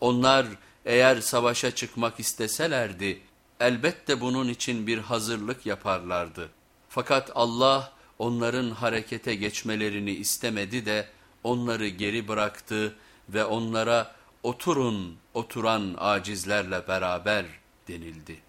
Onlar eğer savaşa çıkmak isteselerdi elbette bunun için bir hazırlık yaparlardı. Fakat Allah onların harekete geçmelerini istemedi de onları geri bıraktı ve onlara oturun oturan acizlerle beraber denildi.